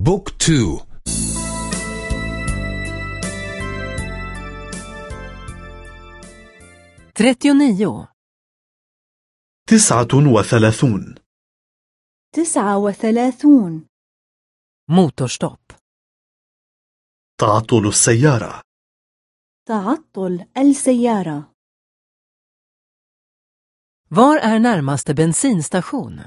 بوك تو trettionio, تسعة وثلاثون تسعة وثلاثون motorstopp, تعطل السيارة تعطل السيارة var är närmaste bensinstation?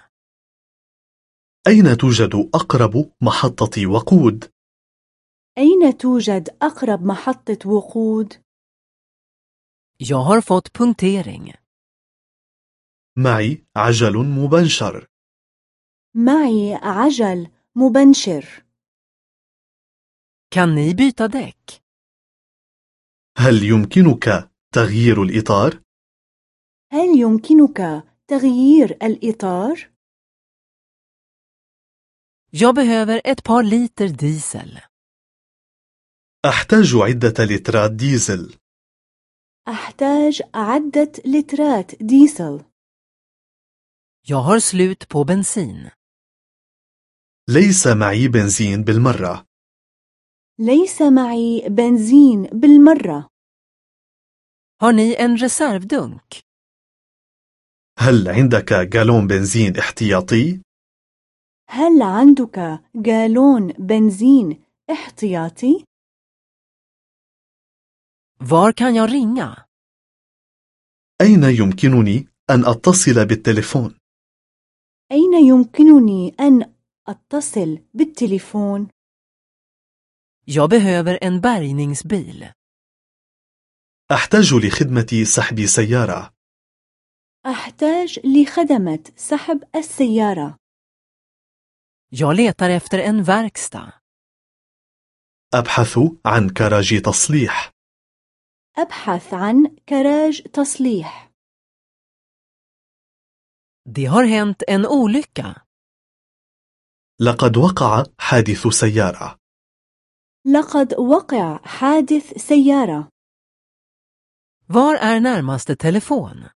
أين توجد أقرب محطة وقود؟ أين توجد أقرب محطة وقود؟ Jag har fått punktering. معي عجل مبنشر معي عجل مبنشر Kan ni byta däck? هل يمكنك تغيير الإطار؟ هل يمكنك تغيير الإطار؟ Jag behöver ett par liter diesel. أحتاج عدة لترات ديزل أحتاج عدة لترات ديزل Jag har slut på bensin. ليس معي بنزين بالمرة ليس معي بنزين بالمرة Har ni en reservdunk? هل عندك جالون بنزين احتياطي؟ هل عندك جالون بنزين احتياطي؟ Var kan jag ringa? أين يمكنني أن أتصل بالتليفون؟ أين يمكنني أن أتصل بالتليفون؟ Jag behöver en bärgningsbil. أحتاج لخدمة سحب سيارة أحتاج لخدمة سحب السيارة Jag letar efter en verkstad. أبحث عن كراج تصليح أبحث عن كراج تصليح Det har hänt en olycka. لقد وقع حادث سيارة لقد وقع حادث سيارة Var är närmaste telefon?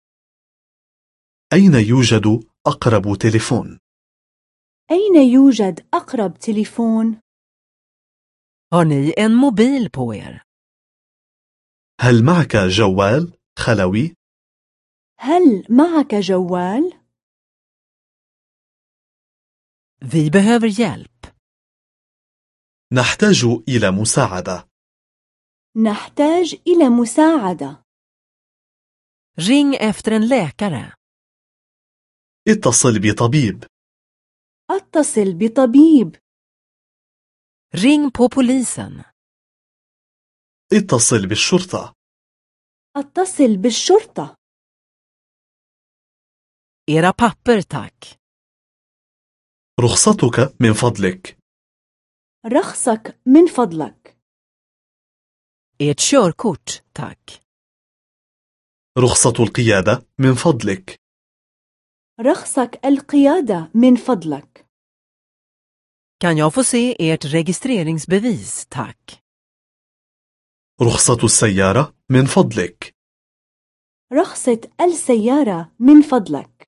أين يوجد أقرب تليفون؟ أين يوجد أقرب تليفون؟ Har ni en mobil på er? هل معك جوال خلوي؟ هل معك جوال؟ Vi behöver hjälp. نحتاج إلى مساعدة نحتاج إلى مساعدة Ring efter en läkare. اتصل بطبيب أتصل بطبيب. Ring på polisen. اتصل بالشرطة. أتصل بالشرطة. Era papper tack. رخصتك من فضلك. رخصك من فضلك. Ert körkort tack. رخصة القيادة من فضلك. رخصك القيادة من فضلك. Kan jag få se ert registreringsbevis tack. رخصة السيارة من فضلك رخصة السيارة من فضلك